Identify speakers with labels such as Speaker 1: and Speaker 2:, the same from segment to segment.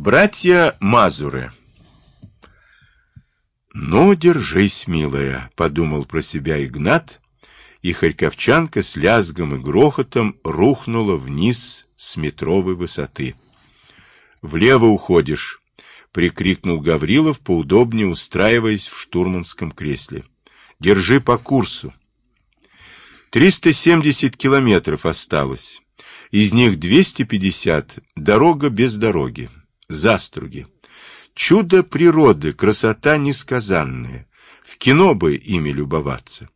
Speaker 1: Братья Мазуры. «Ну, держись, милая», — подумал про себя Игнат, и Харьковчанка с лязгом и грохотом рухнула вниз с метровой высоты. «Влево уходишь», — прикрикнул Гаврилов, поудобнее устраиваясь в штурманском кресле. «Держи по курсу». Триста семьдесят километров осталось. Из них двести пятьдесят — дорога без дороги. Заструги. Чудо природы, красота несказанная. В кино бы ими любоваться.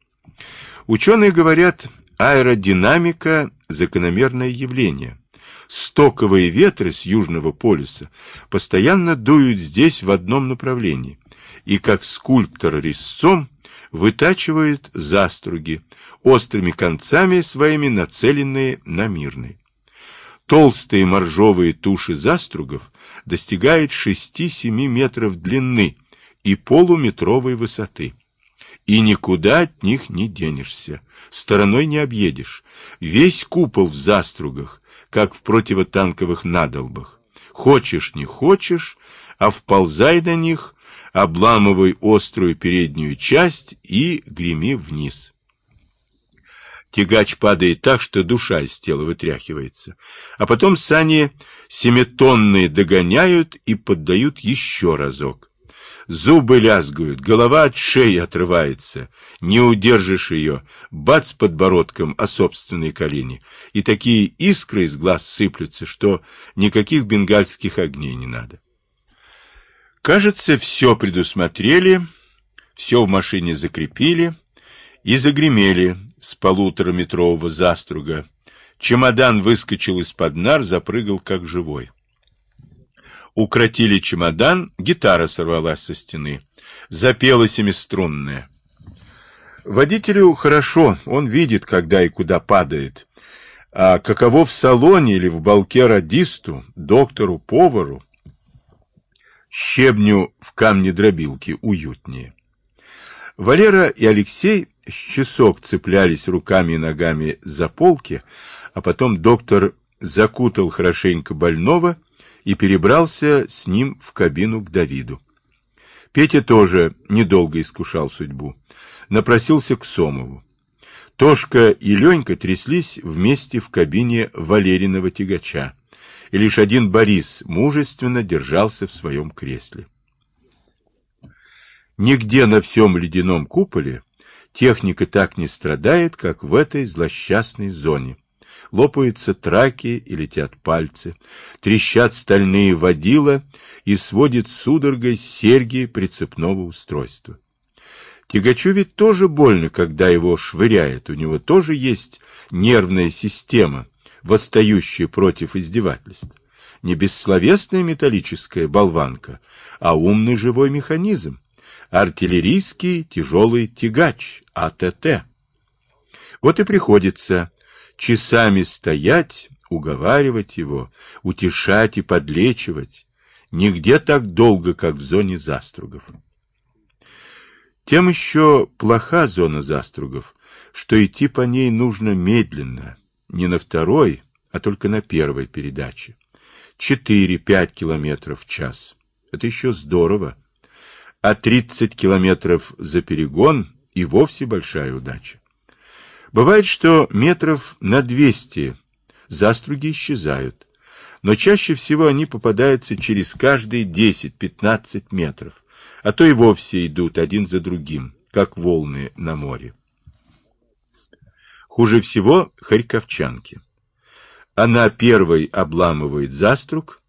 Speaker 1: Ученые говорят, аэродинамика – закономерное явление. Стоковые ветры с Южного полюса постоянно дуют здесь в одном направлении, и как скульптор резцом вытачивает заструги, острыми концами своими нацеленные на мирный. Толстые моржовые туши застругов достигают 6-7 метров длины и полуметровой высоты. И никуда от них не денешься, стороной не объедешь. Весь купол в застругах, как в противотанковых надолбах. Хочешь, не хочешь, а вползай на них, обламывай острую переднюю часть и греми вниз. Тягач падает так, что душа из тела вытряхивается. А потом сани семитонные догоняют и поддают еще разок. Зубы лязгают, голова от шеи отрывается. Не удержишь ее, бац подбородком о собственные колени. И такие искры из глаз сыплются, что никаких бенгальских огней не надо. Кажется, все предусмотрели, все в машине закрепили и загремели с полутораметрового заструга. Чемодан выскочил из-под нар, запрыгал как живой. Укротили чемодан, гитара сорвалась со стены. Запела семиструнная. Водителю хорошо, он видит, когда и куда падает. А каково в салоне или в балке радисту, доктору, повару? Щебню в камне дробилки уютнее. Валера и Алексей с часок цеплялись руками и ногами за полки, а потом доктор закутал хорошенько больного и перебрался с ним в кабину к Давиду. Петя тоже недолго искушал судьбу. Напросился к Сомову. Тошка и Ленька тряслись вместе в кабине Валериного тягача, и лишь один Борис мужественно держался в своем кресле. Нигде на всем ледяном куполе Техника так не страдает, как в этой злосчастной зоне. Лопаются траки и летят пальцы, трещат стальные водила и сводит судорогой серьги прицепного устройства. Тягачу ведь тоже больно, когда его швыряет, у него тоже есть нервная система, восстающая против издевательств. Не бессловесная металлическая болванка, а умный живой механизм артиллерийский тяжелый тягач АТТ. Вот и приходится часами стоять, уговаривать его, утешать и подлечивать, нигде так долго, как в зоне застругов. Тем еще плоха зона застругов, что идти по ней нужно медленно, не на второй, а только на первой передаче. 4-5 километров в час. Это еще здорово а 30 километров за перегон и вовсе большая удача. Бывает, что метров на 200 заструги исчезают, но чаще всего они попадаются через каждые 10-15 метров, а то и вовсе идут один за другим, как волны на море. Хуже всего харьковчанки. Она первой обламывает заструг,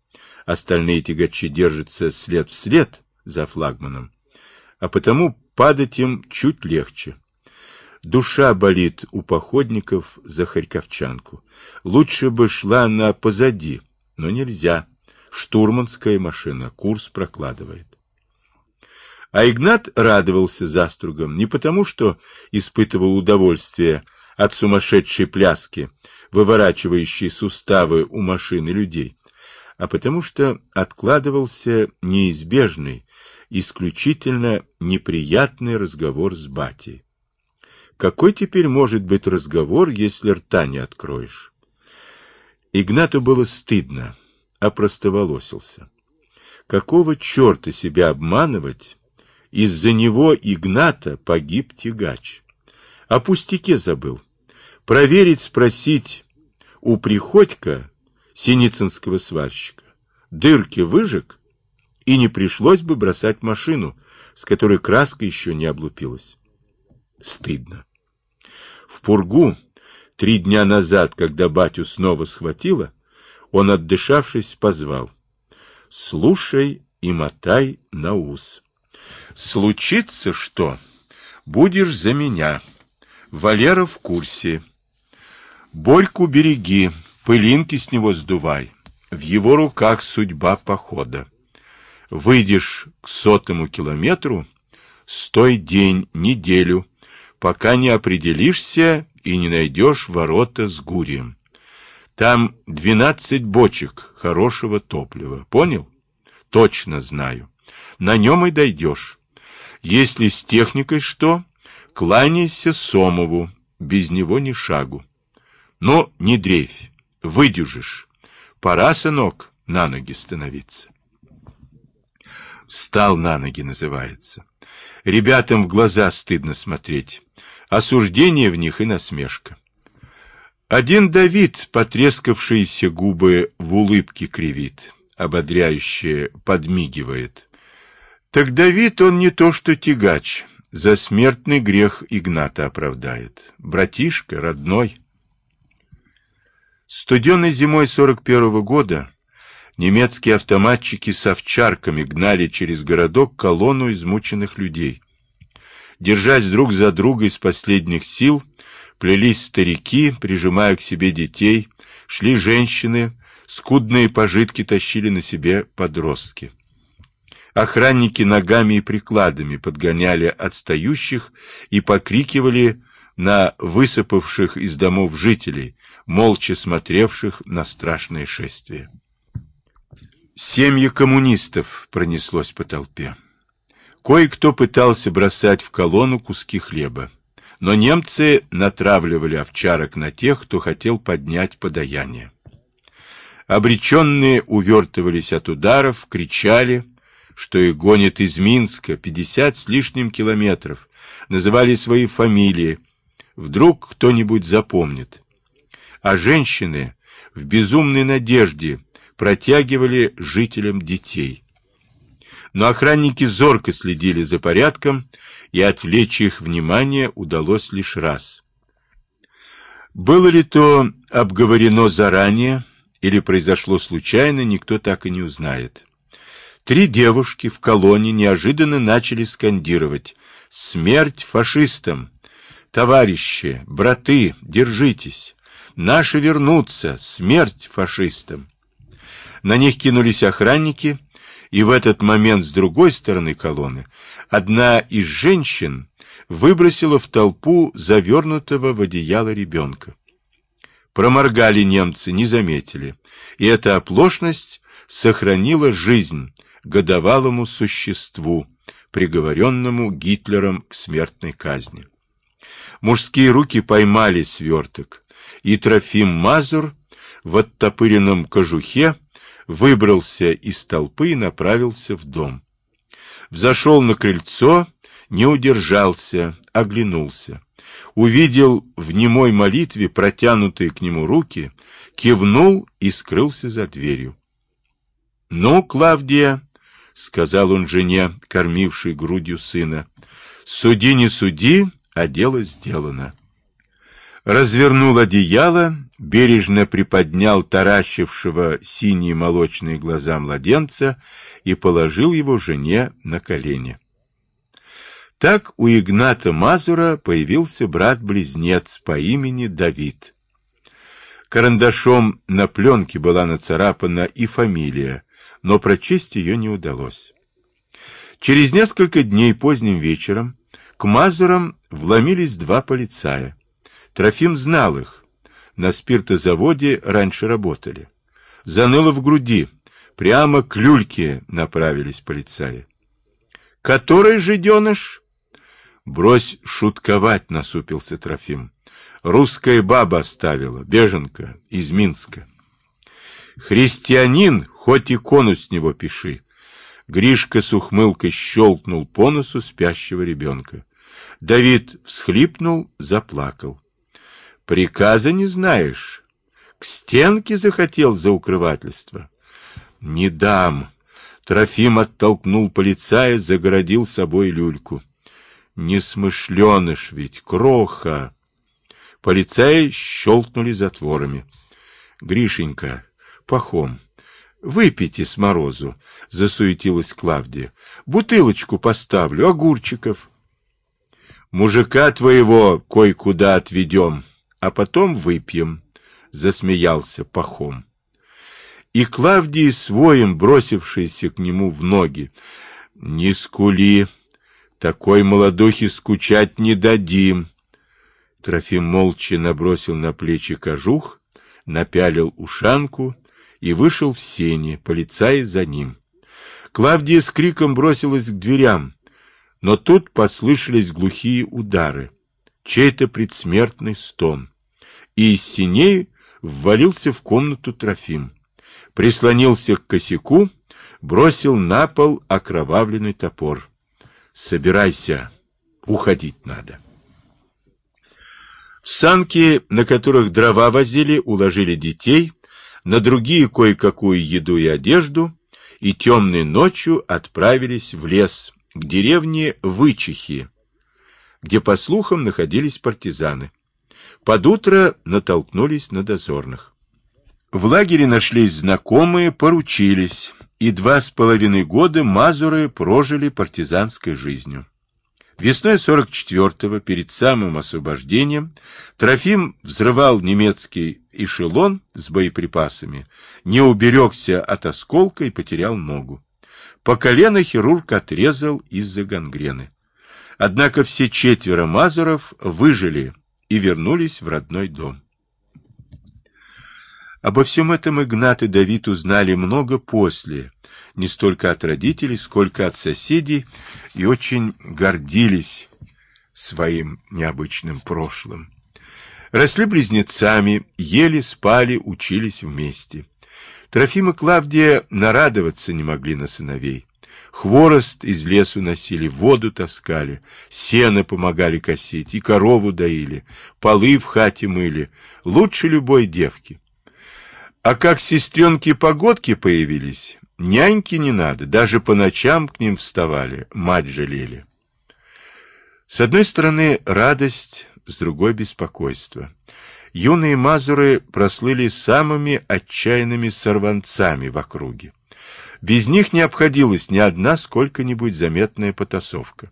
Speaker 1: остальные тягачи держатся след в след, за флагманом, а потому падать им чуть легче. Душа болит у походников за харьковчанку. Лучше бы шла она позади, но нельзя. Штурманская машина курс прокладывает. А Игнат радовался застругам не потому, что испытывал удовольствие от сумасшедшей пляски, выворачивающей суставы у машины людей, а потому что откладывался неизбежный, исключительно неприятный разговор с батей. Какой теперь может быть разговор, если рта не откроешь? Игнату было стыдно, опростоволосился. Какого черта себя обманывать? Из-за него Игната погиб тягач. О пустяке забыл. Проверить, спросить у Приходька, синицынского сварщика, дырки выжег, и не пришлось бы бросать машину, с которой краска еще не облупилась. Стыдно. В пургу три дня назад, когда батю снова схватило, он, отдышавшись, позвал. Слушай и мотай на ус. Случится что? Будешь за меня. Валера в курсе. Борьку береги, пылинки с него сдувай. В его руках судьба похода. Выйдешь к сотому километру, стой день, неделю, пока не определишься и не найдешь ворота с гурием. Там двенадцать бочек хорошего топлива. Понял? Точно знаю. На нем и дойдешь. Если с техникой что, кланяйся Сомову, без него ни шагу. Но не дрейфь, выдюжишь. Пора, сынок, на ноги становиться. Стал на ноги, называется. Ребятам в глаза стыдно смотреть. Осуждение в них и насмешка. Один Давид, потрескавшиеся губы в улыбке кривит, ободряюще подмигивает. Так Давид он не то что тягач, за смертный грех Игната оправдает. Братишка, родной. Студенной зимой 41-го года немецкие автоматчики с овчарками гнали через городок колонну измученных людей. Держась друг за друга из последних сил, плелись старики, прижимая к себе детей, шли женщины, скудные пожитки тащили на себе подростки. Охранники ногами и прикладами подгоняли отстающих и покрикивали на высыпавших из домов жителей, молча смотревших на страшное шествие. Семьи коммунистов пронеслось по толпе. Кое-кто пытался бросать в колонну куски хлеба, но немцы натравливали овчарок на тех, кто хотел поднять подаяние. Обреченные увертывались от ударов, кричали, что их гонят из Минска пятьдесят с лишним километров, называли свои фамилии. Вдруг кто-нибудь запомнит. А женщины в безумной надежде протягивали жителям детей. Но охранники зорко следили за порядком, и отвлечь их внимание удалось лишь раз. Было ли то обговорено заранее или произошло случайно, никто так и не узнает. Три девушки в колонне неожиданно начали скандировать «Смерть фашистам! Товарищи, браты, держитесь! Наши вернутся! Смерть фашистам!» На них кинулись охранники, и в этот момент с другой стороны колонны одна из женщин выбросила в толпу завернутого в одеяло ребенка. Проморгали немцы, не заметили, и эта оплошность сохранила жизнь годовалому существу, приговоренному Гитлером к смертной казни. Мужские руки поймали сверток, и Трофим Мазур в оттопыренном кожухе выбрался из толпы и направился в дом. Взошел на крыльцо, не удержался, оглянулся. Увидел в немой молитве протянутые к нему руки, кивнул и скрылся за дверью. — Ну, Клавдия, — сказал он жене, кормившей грудью сына. — Суди, не суди, а дело сделано. Развернул одеяло, бережно приподнял таращившего синие молочные глаза младенца и положил его жене на колени. Так у Игната Мазура появился брат-близнец по имени Давид. Карандашом на пленке была нацарапана и фамилия но прочесть ее не удалось. Через несколько дней поздним вечером к Мазурам вломились два полицая. Трофим знал их. На спиртозаводе раньше работали. Заныло в груди. Прямо к люльке направились полицаи. «Который жиденыш?» «Брось шутковать», — насупился Трофим. «Русская баба оставила, беженка, из Минска». «Христианин Хоть икону с него пиши. Гришка с ухмылкой щелкнул по носу спящего ребенка. Давид всхлипнул, заплакал. Приказа не знаешь. К стенке захотел за укрывательство. Не дам. Трофим оттолкнул полицая, загородил собой люльку. Несмышленыш ведь, кроха. Полицаи щелкнули затворами. Гришенька, пахом, выпейте с морозу, засуетилась Клавдия. Бутылочку поставлю, огурчиков. Мужика твоего кое-куда отведем, а потом выпьем, засмеялся Пахом. И Клавдий своим, бросившийся к нему в ноги, не скули, такой молодухе скучать не дадим. Трофим молча набросил на плечи кожух, напялил ушанку и вышел в сени, полицай за ним. Клавдия с криком бросилась к дверям. Но тут послышались глухие удары, чей-то предсмертный стон. И из синей ввалился в комнату Трофим. Прислонился к косяку, бросил на пол окровавленный топор. «Собирайся, уходить надо». В санки, на которых дрова возили, уложили детей, на другие кое-какую еду и одежду, и темной ночью отправились в лес, к деревне Вычихи, где, по слухам, находились партизаны. Под утро натолкнулись на дозорных. В лагере нашлись знакомые, поручились, и два с половиной года мазуры прожили партизанской жизнью. Весной 44-го, перед самым освобождением, Трофим взрывал немецкий эшелон с боеприпасами, не уберегся от осколка и потерял ногу. По колено хирург отрезал из-за гангрены. Однако все четверо мазуров выжили и вернулись в родной дом. Обо всем этом Игнат и Давид узнали много после, не столько от родителей, сколько от соседей, и очень гордились своим необычным прошлым. Росли близнецами, ели, спали, учились вместе. Трофим и Клавдия нарадоваться не могли на сыновей. Хворост из лесу носили, воду таскали, сено помогали косить и корову доили, полы в хате мыли, лучше любой девки. А как сестренки-погодки появились, няньки не надо, даже по ночам к ним вставали, мать жалели. С одной стороны радость, с другой беспокойство юные мазуры прослыли самыми отчаянными сорванцами в округе. Без них не обходилась ни одна сколько-нибудь заметная потасовка.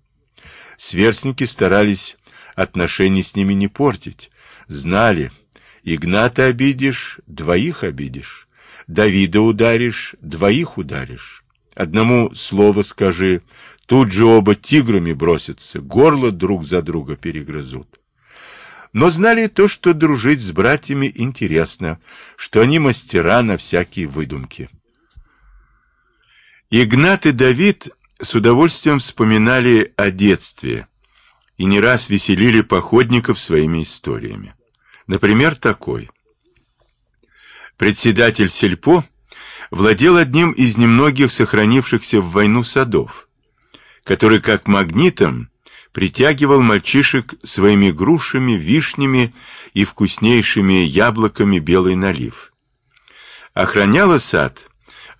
Speaker 1: Сверстники старались отношений с ними не портить, знали, Игната обидишь, двоих обидишь, Давида ударишь, двоих ударишь. Одному слово скажи, тут же оба тиграми бросятся, горло друг за друга перегрызут но знали то, что дружить с братьями интересно, что они мастера на всякие выдумки. Игнат и Давид с удовольствием вспоминали о детстве и не раз веселили походников своими историями. Например, такой. Председатель Сельпо владел одним из немногих сохранившихся в войну садов, который как магнитом притягивал мальчишек своими грушами, вишнями и вкуснейшими яблоками белый налив. Охраняла сад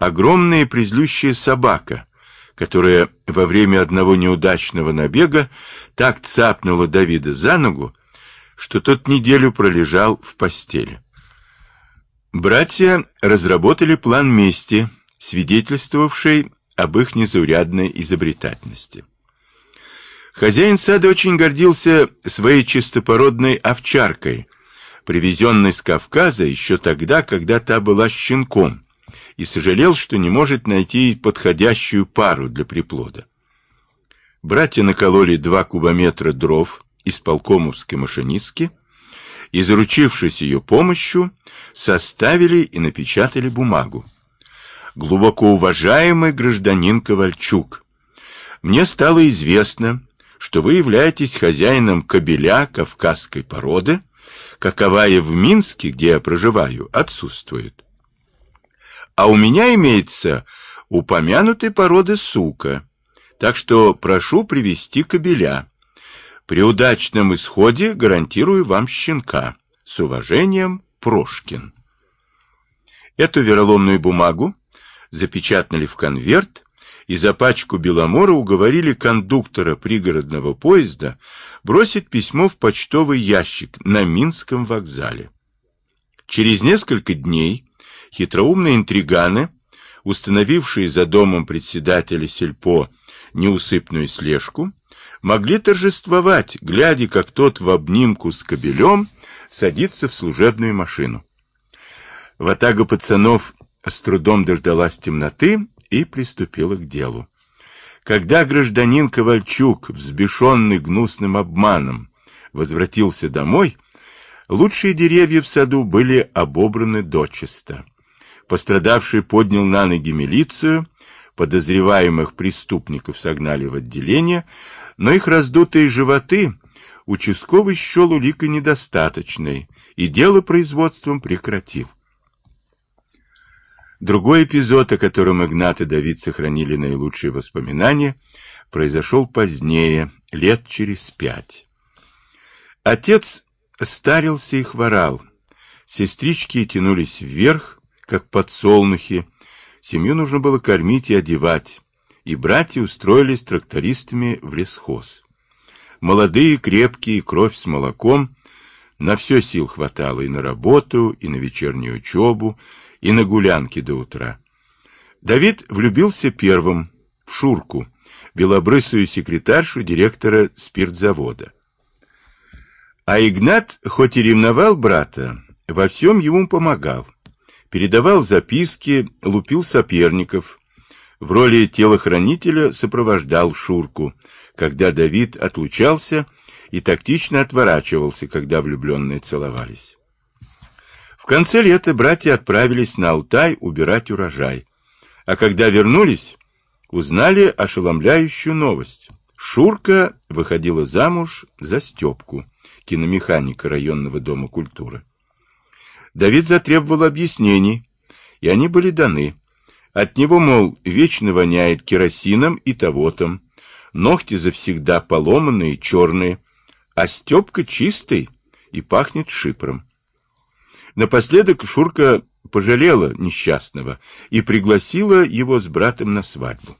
Speaker 1: огромная призлющая собака, которая во время одного неудачного набега так цапнула Давида за ногу, что тот неделю пролежал в постели. Братья разработали план мести, свидетельствовавший об их незаурядной изобретательности. Хозяин сада очень гордился своей чистопородной овчаркой, привезенной с Кавказа еще тогда, когда та была щенком, и сожалел, что не может найти подходящую пару для приплода. Братья накололи два кубометра дров из полкомовской машинистки и, заручившись ее помощью, составили и напечатали бумагу. Глубоко уважаемый гражданин Ковальчук, мне стало известно, что вы являетесь хозяином кобеля кавказской породы, каковая в Минске, где я проживаю, отсутствует. А у меня имеется упомянутой породы сука, так что прошу привести кобеля. При удачном исходе гарантирую вам щенка. С уважением, Прошкин. Эту вероломную бумагу запечатали в конверт и за пачку Беломора уговорили кондуктора пригородного поезда бросить письмо в почтовый ящик на Минском вокзале. Через несколько дней хитроумные интриганы, установившие за домом председателя Сельпо неусыпную слежку, могли торжествовать, глядя, как тот в обнимку с кобелем садится в служебную машину. Ватага пацанов с трудом дождалась темноты и приступила к делу. Когда гражданин Ковальчук, взбешенный гнусным обманом, возвратился домой, лучшие деревья в саду были обобраны дочисто. Пострадавший поднял на ноги милицию, подозреваемых преступников согнали в отделение, но их раздутые животы участковый счел уликой недостаточной и дело производством прекратил. Другой эпизод, о котором Игнат и Давид сохранили наилучшие воспоминания, произошел позднее, лет через пять. Отец старился и хворал. Сестрички тянулись вверх, как подсолнухи. Семью нужно было кормить и одевать. И братья устроились трактористами в лесхоз. Молодые, крепкие, кровь с молоком. На все сил хватало и на работу, и на вечернюю учебу, и на гулянки до утра. Давид влюбился первым в Шурку, белобрысую секретаршу директора спиртзавода. А Игнат, хоть и ревновал брата, во всем ему помогал. Передавал записки, лупил соперников. В роли телохранителя сопровождал Шурку, когда Давид отлучался и тактично отворачивался, когда влюбленные целовались. В конце лета братья отправились на Алтай убирать урожай. А когда вернулись, узнали ошеломляющую новость. Шурка выходила замуж за Степку, киномеханика районного дома культуры. Давид затребовал объяснений, и они были даны. От него, мол, вечно воняет керосином и тавотом, ногти завсегда поломанные, черные, а Степка чистый и пахнет шипром. Напоследок Шурка пожалела несчастного и пригласила его с братом на свадьбу.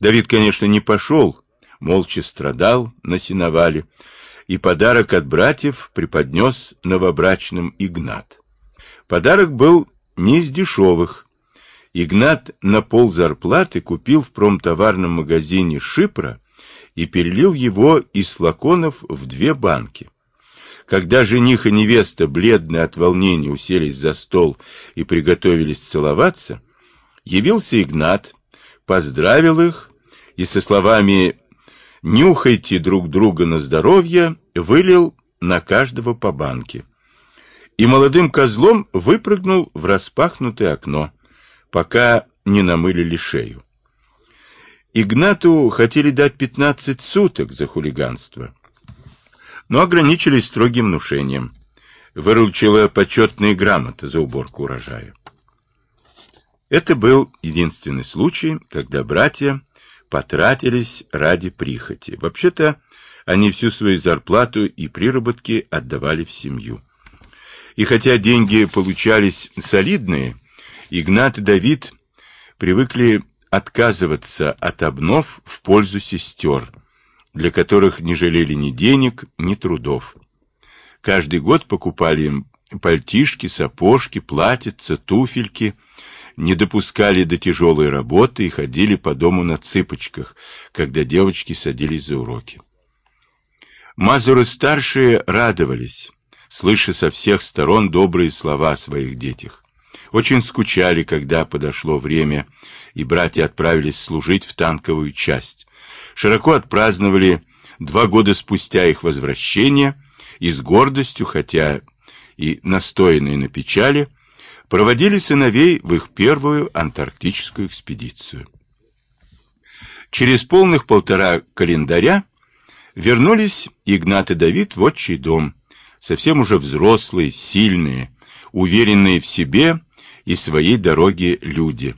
Speaker 1: Давид, конечно, не пошел, молча страдал на сеновале, и подарок от братьев преподнес новобрачным Игнат. Подарок был не из дешевых. Игнат на пол зарплаты купил в промтоварном магазине шипра и перелил его из флаконов в две банки. Когда жених и невеста, бледные от волнения, уселись за стол и приготовились целоваться, явился Игнат, поздравил их и со словами «нюхайте друг друга на здоровье» вылил на каждого по банке. И молодым козлом выпрыгнул в распахнутое окно, пока не намылили шею. Игнату хотели дать пятнадцать суток за хулиганство, но ограничились строгим внушением. Выручила почетные грамоты за уборку урожая. Это был единственный случай, когда братья потратились ради прихоти. Вообще-то они всю свою зарплату и приработки отдавали в семью. И хотя деньги получались солидные, Игнат и Давид привыкли отказываться от обнов в пользу сестер, для которых не жалели ни денег, ни трудов. Каждый год покупали им пальтишки, сапожки, платьица, туфельки, не допускали до тяжелой работы и ходили по дому на цыпочках, когда девочки садились за уроки. Мазуры-старшие радовались, слыша со всех сторон добрые слова о своих детях. Очень скучали, когда подошло время, и братья отправились служить в танковую часть, широко отпраздновали два года спустя их возвращение и с гордостью, хотя и настоянной на печали, проводили сыновей в их первую антарктическую экспедицию. Через полных полтора календаря вернулись Игнат и Давид в отчий дом, совсем уже взрослые, сильные, уверенные в себе и своей дороге люди,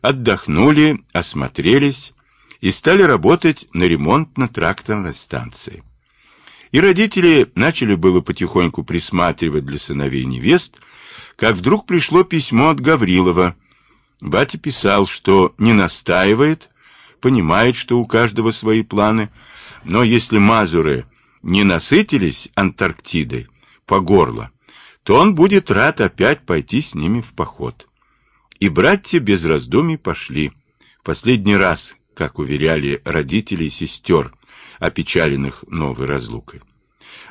Speaker 1: отдохнули, осмотрелись и стали работать на ремонтно-тракторной станции. И родители начали было потихоньку присматривать для сыновей невест, как вдруг пришло письмо от Гаврилова. Батя писал, что не настаивает, понимает, что у каждого свои планы, но если мазуры не насытились Антарктидой по горло, то он будет рад опять пойти с ними в поход. И братья без раздумий пошли. Последний раз, как уверяли родители и сестер, опечаленных новой разлукой.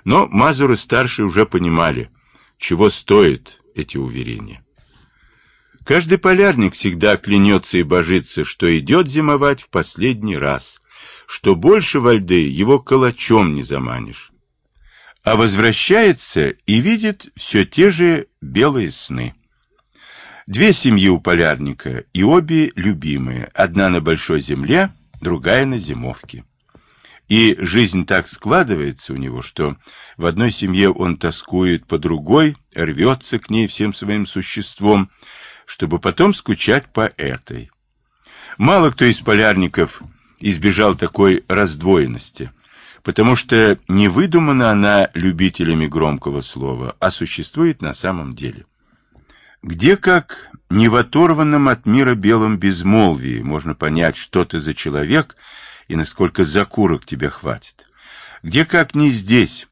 Speaker 1: Но Мазуры-старшие уже понимали, чего стоят эти уверения. Каждый полярник всегда клянется и божится, что идет зимовать в последний раз, что больше во льды его калачом не заманишь. А возвращается и видит все те же белые сны. Две семьи у полярника, и обе любимые, одна на большой земле, другая на зимовке. И жизнь так складывается у него, что в одной семье он тоскует по другой, рвется к ней всем своим существом, чтобы потом скучать по этой. Мало кто из полярников избежал такой раздвоенности, потому что не выдумана она любителями громкого слова, а существует на самом деле. Где как не в оторванном от мира белом безмолвии можно понять, что ты за человек и насколько закурок тебе хватит. Где как не здесь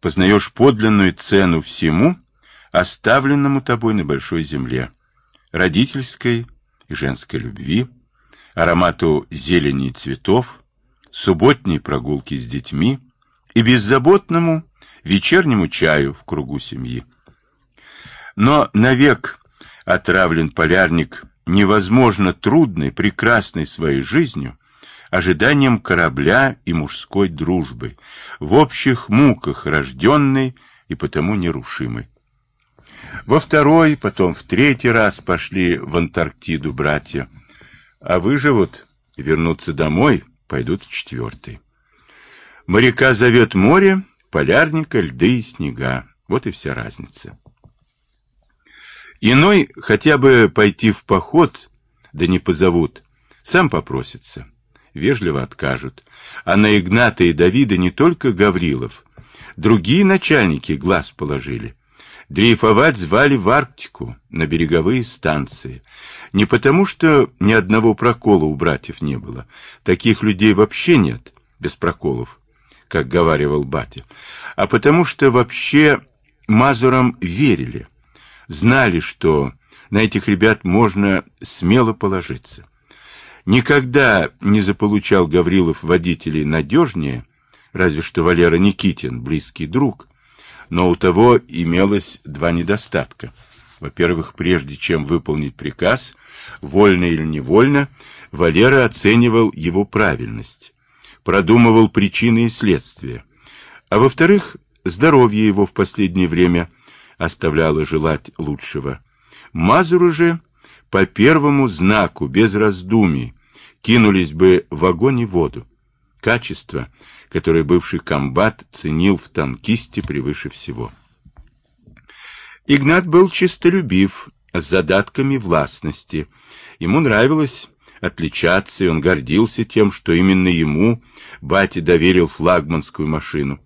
Speaker 1: познаешь подлинную цену всему, оставленному тобой на большой земле родительской и женской любви, аромату зелени и цветов, субботней прогулки с детьми и беззаботному вечернему чаю в кругу семьи. Но навек отравлен полярник невозможно трудной, прекрасной своей жизнью, ожиданием корабля и мужской дружбы, в общих муках рожденной и потому нерушимой. Во второй, потом в третий раз пошли в Антарктиду братья. А выживут, вернутся домой, пойдут в четвертый. Моряка зовет море, полярника льды и снега. Вот и вся разница. Иной хотя бы пойти в поход, да не позовут, сам попросится. Вежливо откажут. А на Игната и Давида не только Гаврилов, другие начальники глаз положили. Дрейфовать звали в Арктику, на береговые станции. Не потому, что ни одного прокола у братьев не было. Таких людей вообще нет, без проколов, как говаривал батя. А потому, что вообще Мазурам верили. Знали, что на этих ребят можно смело положиться. Никогда не заполучал Гаврилов водителей надежнее, разве что Валера Никитин, близкий друг, но у того имелось два недостатка. Во-первых, прежде чем выполнить приказ, вольно или невольно, Валера оценивал его правильность, продумывал причины и следствия. А во-вторых, здоровье его в последнее время оставляло желать лучшего. Мазуру же по первому знаку, без раздумий, кинулись бы в огонь и воду. Качество, которое бывший комбат ценил в танкисте превыше всего. Игнат был чистолюбив, с задатками властности. Ему нравилось отличаться, и он гордился тем, что именно ему батя доверил флагманскую машину.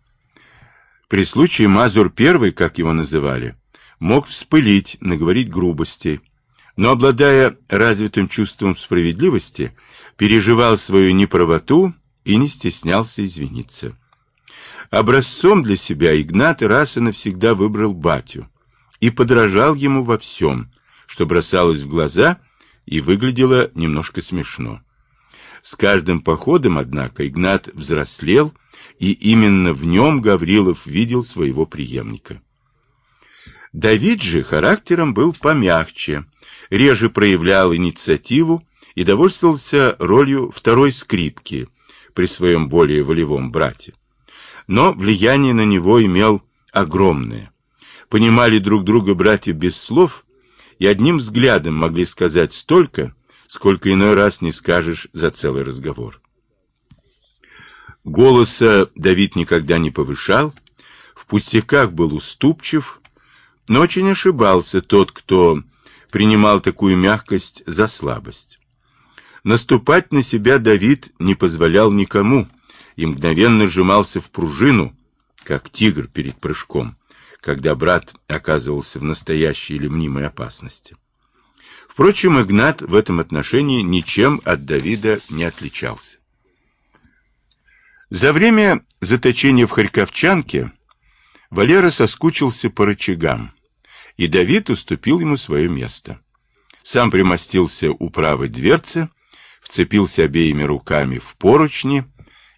Speaker 1: При случае Мазур первый, как его называли, мог вспылить, наговорить грубостей, но, обладая развитым чувством справедливости, переживал свою неправоту и не стеснялся извиниться. Образцом для себя Игнат раз и навсегда выбрал батю и подражал ему во всем, что бросалось в глаза и выглядело немножко смешно. С каждым походом, однако, Игнат взрослел, и именно в нем Гаврилов видел своего преемника. Давид же характером был помягче, реже проявлял инициативу и довольствовался ролью второй скрипки – при своем более волевом брате. Но влияние на него имел огромное. Понимали друг друга братья без слов и одним взглядом могли сказать столько, сколько иной раз не скажешь за целый разговор. Голоса Давид никогда не повышал, в пустяках был уступчив, но очень ошибался тот, кто принимал такую мягкость за слабость. Наступать на себя Давид не позволял никому и мгновенно сжимался в пружину, как тигр перед прыжком, когда брат оказывался в настоящей или мнимой опасности. Впрочем, Игнат в этом отношении ничем от Давида не отличался. За время заточения в Харьковчанке Валера соскучился по рычагам, и Давид уступил ему свое место. Сам примостился у правой дверцы, вцепился обеими руками в поручни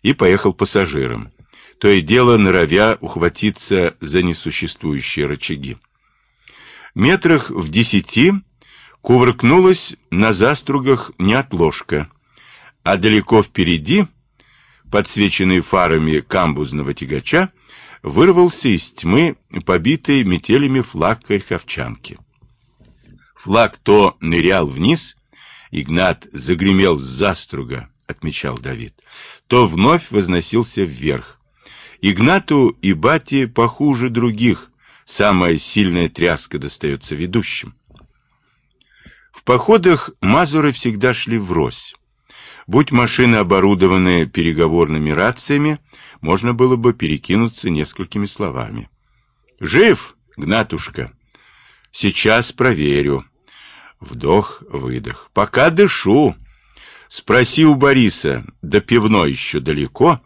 Speaker 1: и поехал пассажиром, то и дело норовя ухватиться за несуществующие рычаги. Метрах в десяти кувыркнулась на застругах неотложка, а далеко впереди, подсвеченный фарами камбузного тягача, вырвался из тьмы побитый метелями флаг Харьковчанки. Флаг то нырял вниз, Игнат загремел с заструга, отмечал Давид, то вновь возносился вверх. Игнату и Бате похуже других, самая сильная тряска достается ведущим. В походах мазуры всегда шли врозь. Будь машины оборудованы переговорными рациями, можно было бы перекинуться несколькими словами. «Жив, Гнатушка?» «Сейчас проверю». Вдох-выдох. «Пока дышу». Спроси у Бориса, до пивной еще далеко.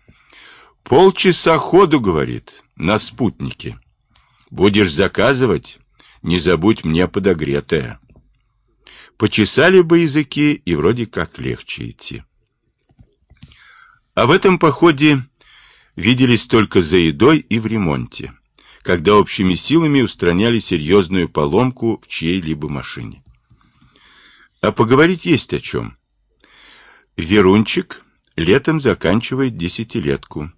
Speaker 1: Полчаса ходу, говорит, на спутнике. Будешь заказывать, не забудь мне подогретое. Почесали бы языки, и вроде как легче идти. А в этом походе виделись только за едой и в ремонте, когда общими силами устраняли серьезную поломку в чьей-либо машине. А поговорить есть о чем. Верунчик летом заканчивает десятилетку.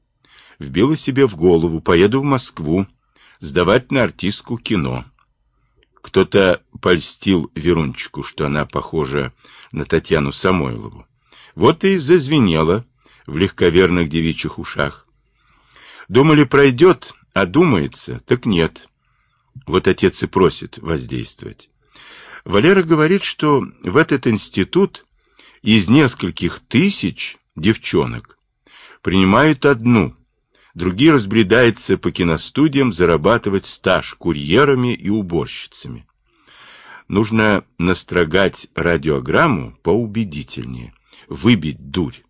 Speaker 1: Вбила себе в голову, поеду в Москву, сдавать на артистку кино. Кто-то польстил Верунчику, что она похожа на Татьяну Самойлову. Вот и зазвенело в легковерных девичьих ушах. Думали, пройдет, а думается, так нет. Вот отец и просит воздействовать. Валера говорит, что в этот институт из нескольких тысяч девчонок принимают одну, другие разбредаются по киностудиям зарабатывать стаж курьерами и уборщицами. Нужно настрогать радиограмму поубедительнее, выбить дурь.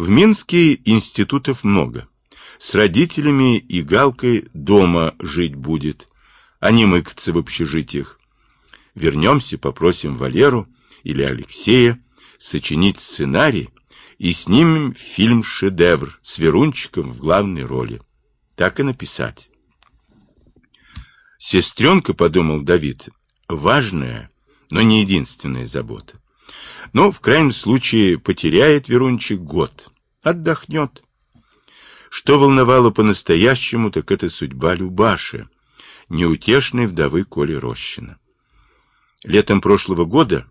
Speaker 1: В Минске институтов много. С родителями и Галкой дома жить будет, а не мыкаться в общежитиях. Вернемся, попросим Валеру или Алексея сочинить сценарий и снимем фильм-шедевр с Верунчиком в главной роли. Так и написать. Сестренка, подумал Давид, важная, но не единственная забота. Но в крайнем случае потеряет Верунчик год, отдохнет. Что волновало по-настоящему, так это судьба Любаши, неутешной вдовы Коли Рощина. Летом прошлого года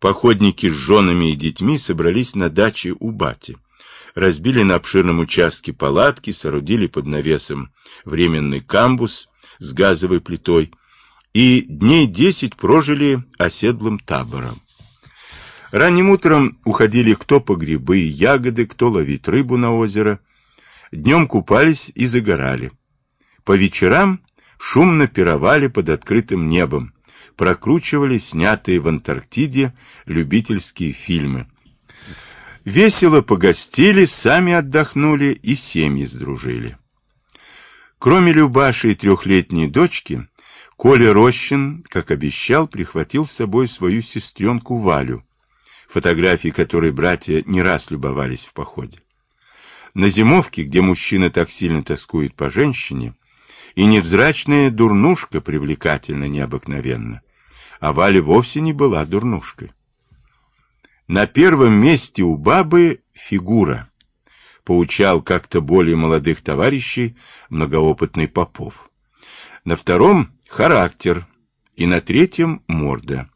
Speaker 1: походники с женами и детьми собрались на даче у бати. Разбили на обширном участке палатки, соорудили под навесом временный камбус с газовой плитой и дней десять прожили оседлым табором. Ранним утром уходили кто по грибы и ягоды, кто ловить рыбу на озеро. Днем купались и загорали. По вечерам шумно пировали под открытым небом, прокручивали снятые в Антарктиде любительские фильмы. Весело погостили, сами отдохнули и семьи сдружили. Кроме Любаши и трехлетней дочки, Коля Рощин, как обещал, прихватил с собой свою сестренку Валю, фотографии которой братья не раз любовались в походе. На зимовке, где мужчина так сильно тоскует по женщине, и невзрачная дурнушка привлекательна необыкновенно, а Валя вовсе не была дурнушкой. На первом месте у бабы фигура, поучал как-то более молодых товарищей многоопытный Попов. На втором — характер, и на третьем — морда.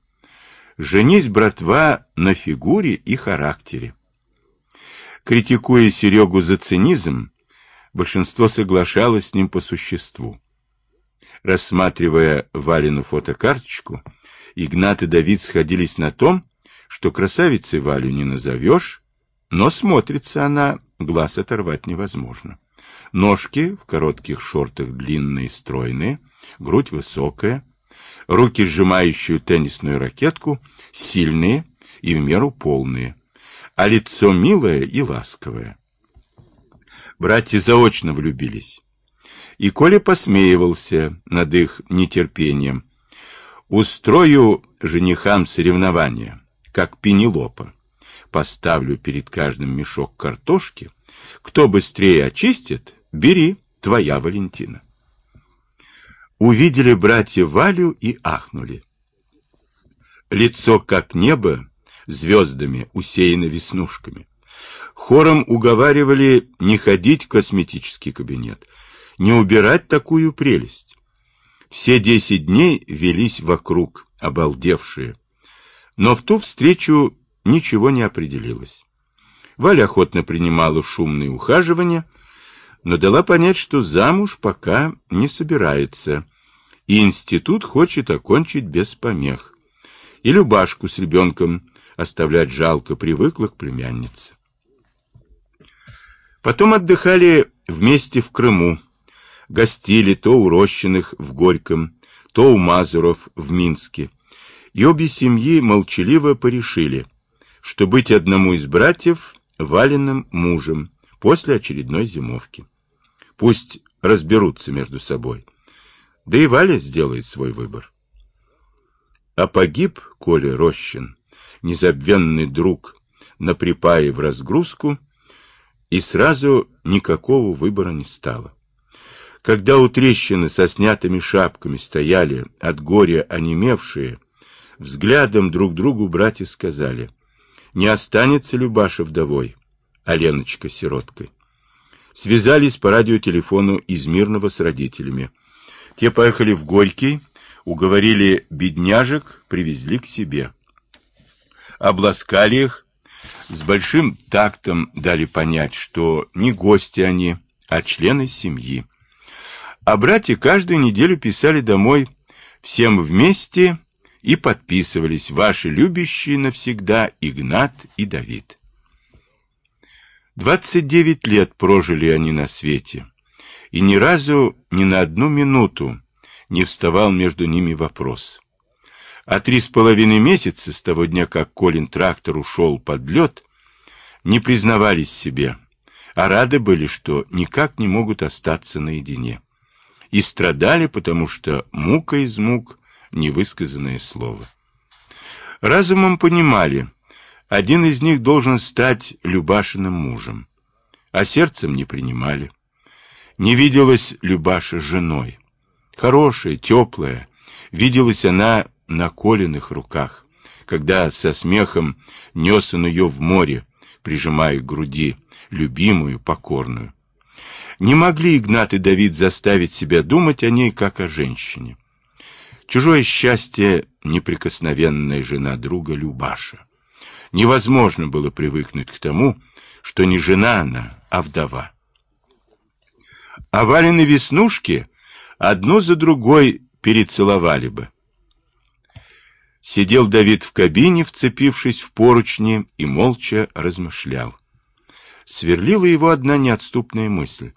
Speaker 1: Женись, братва, на фигуре и характере. Критикуя Серегу за цинизм, большинство соглашалось с ним по существу. Рассматривая Валину фотокарточку, Игнат и Давид сходились на том, что красавицей Валю не назовешь, но смотрится она, глаз оторвать невозможно. Ножки в коротких шортах длинные, стройные, грудь высокая, руки, сжимающие теннисную ракетку, сильные и в меру полные, а лицо милое и ласковое. Братья заочно влюбились. И Коля посмеивался над их нетерпением. Устрою женихам соревнования, как Пенелопа. Поставлю перед каждым мешок картошки. Кто быстрее очистит, Бери, твоя Валентина. Увидели братья Валю и ахнули. Лицо как небо, звездами усеяно веснушками. Хором уговаривали не ходить в косметический кабинет, не убирать такую прелесть. Все десять дней велись вокруг, обалдевшие. Но в ту встречу ничего не определилось. Валя охотно принимала шумные ухаживания, но дала понять, что замуж пока не собирается, и институт хочет окончить без помех. И Любашку с ребенком оставлять жалко, привыкла к племяннице. Потом отдыхали вместе в Крыму, гостили то у Рощиных в Горьком, то у Мазуров в Минске, и обе семьи молчаливо порешили, что быть одному из братьев Валиным мужем после очередной зимовки. Пусть разберутся между собой. Да и Валя сделает свой выбор. А погиб Коля Рощин, незабвенный друг, на припае в разгрузку, и сразу никакого выбора не стало. Когда у трещины со снятыми шапками стояли, от горя онемевшие, взглядом друг другу братья сказали, не останется Любаша вдовой, а Леночка сироткой. Связались по радиотелефону из Мирного с родителями. Те поехали в Горький, уговорили бедняжек, привезли к себе. Обласкали их, с большим тактом дали понять, что не гости они, а члены семьи. А братья каждую неделю писали домой всем вместе и подписывались «Ваши любящие навсегда Игнат и Давид». Двадцать девять лет прожили они на свете, и ни разу, ни на одну минуту не вставал между ними вопрос. А три с половиной месяца с того дня, как Колин трактор ушел под лед, не признавались себе, а рады были, что никак не могут остаться наедине. И страдали, потому что мука из мук — невысказанное слово. Разумом понимали — один из них должен стать Любашиным мужем, а сердцем не принимали. Не виделась Любаша женой. Хорошая, теплая, виделась она на Колиных руках, когда со смехом нес он ее в море, прижимая к груди, любимую, покорную. Не могли Игнат и Давид заставить себя думать о ней, как о женщине. Чужое счастье — неприкосновенная жена друга Любаша. Невозможно было привыкнуть к тому, что не жена она, а вдова. А веснушки одну за другой перецеловали бы. Сидел Давид в кабине, вцепившись в поручни, и молча размышлял. Сверлила его одна неотступная мысль.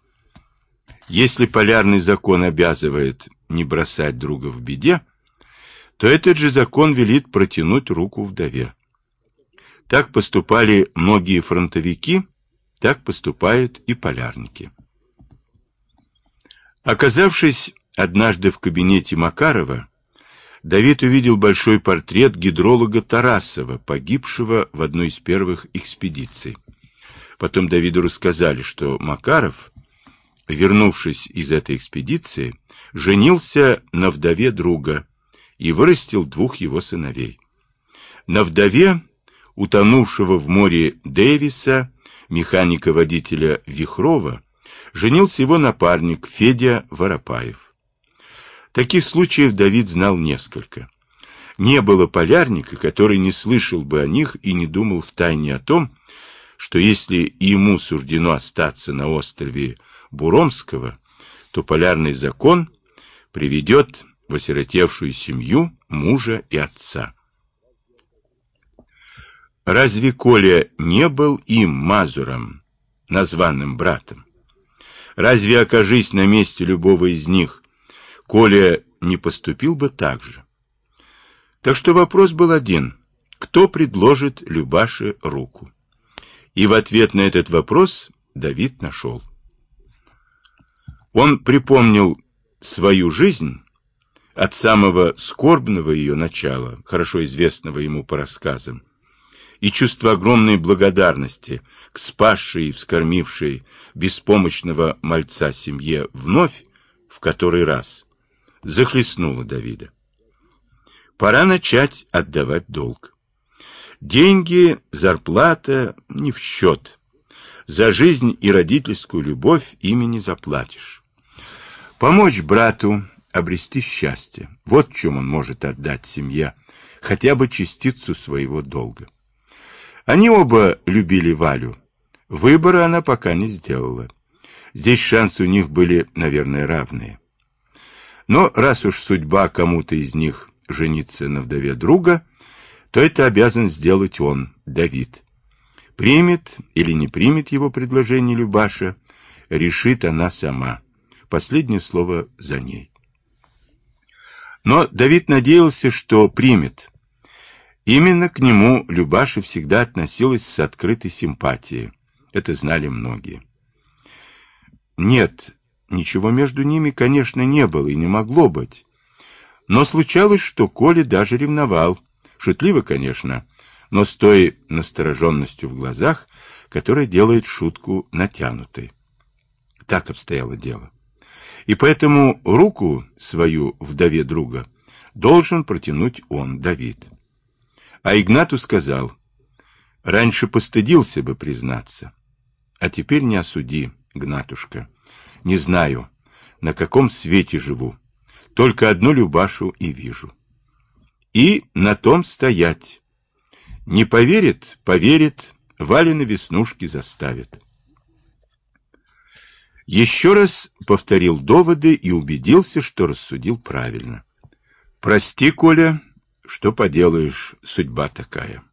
Speaker 1: Если полярный закон обязывает не бросать друга в беде, то этот же закон велит протянуть руку вдове. Так поступали многие фронтовики, так поступают и полярники. Оказавшись однажды в кабинете Макарова, Давид увидел большой портрет гидролога Тарасова, погибшего в одной из первых экспедиций. Потом Давиду рассказали, что Макаров, вернувшись из этой экспедиции, женился на вдове друга и вырастил двух его сыновей. На вдове утонувшего в море Дэвиса, механика-водителя Вихрова, женился его напарник Федя Воропаев. Таких случаев Давид знал несколько. Не было полярника, который не слышал бы о них и не думал втайне о том, что если ему суждено остаться на острове Буромского, то полярный закон приведет в осиротевшую семью мужа и отца. Разве Коля не был им Мазуром, названным братом? Разве, окажись на месте любого из них, Коля не поступил бы так же? Так что вопрос был один. Кто предложит Любаше руку? И в ответ на этот вопрос Давид нашел. Он припомнил свою жизнь от самого скорбного ее начала, хорошо известного ему по рассказам, и чувство огромной благодарности к спасшей и вскормившей беспомощного мальца семье вновь, в который раз, захлестнуло Давида. Пора начать отдавать долг. Деньги, зарплата не в счет. За жизнь и родительскую любовь ими не заплатишь. Помочь брату обрести счастье. Вот чем он может отдать семье хотя бы частицу своего долга. Они оба любили Валю. Выбора она пока не сделала. Здесь шансы у них были, наверное, равные. Но раз уж судьба кому-то из них жениться на вдове друга, то это обязан сделать он, Давид. Примет или не примет его предложение Любаша, решит она сама. Последнее слово за ней. Но Давид надеялся, что примет. Именно к нему Любаша всегда относилась с открытой симпатией. Это знали многие. Нет, ничего между ними, конечно, не было и не могло быть. Но случалось, что Коля даже ревновал. Шутливо, конечно, но с той настороженностью в глазах, которая делает шутку натянутой. Так обстояло дело. И поэтому руку свою вдове друга должен протянуть он, Давид. А Игнату сказал, раньше постыдился бы признаться, а теперь не осуди, Гнатушка. Не знаю, на каком свете живу, только одну Любашу и вижу. И на том стоять. Не поверит, поверит, Валины веснушки заставит. Еще раз повторил доводы и убедился, что рассудил правильно. Прости, Коля, что поделаешь, судьба такая.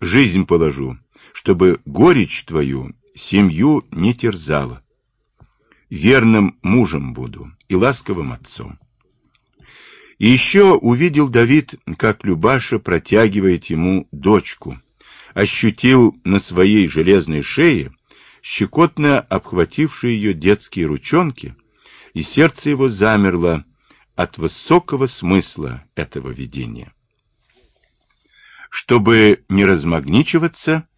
Speaker 1: Жизнь положу, чтобы горечь твою семью не терзала. Верным мужем буду и ласковым отцом. И еще увидел Давид, как Любаша протягивает ему дочку, ощутил на своей железной шее щекотно обхватившие ее детские ручонки, и сердце его замерло от высокого смысла этого видения. Чтобы не размагничиваться,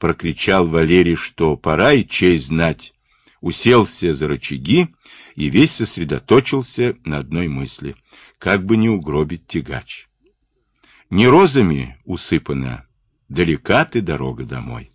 Speaker 1: прокричал Валерий, что пора и честь знать, уселся за рычаги и весь сосредоточился на одной мысли, как бы не угробить тягач. Не розами усыпана, далека ты дорога домой.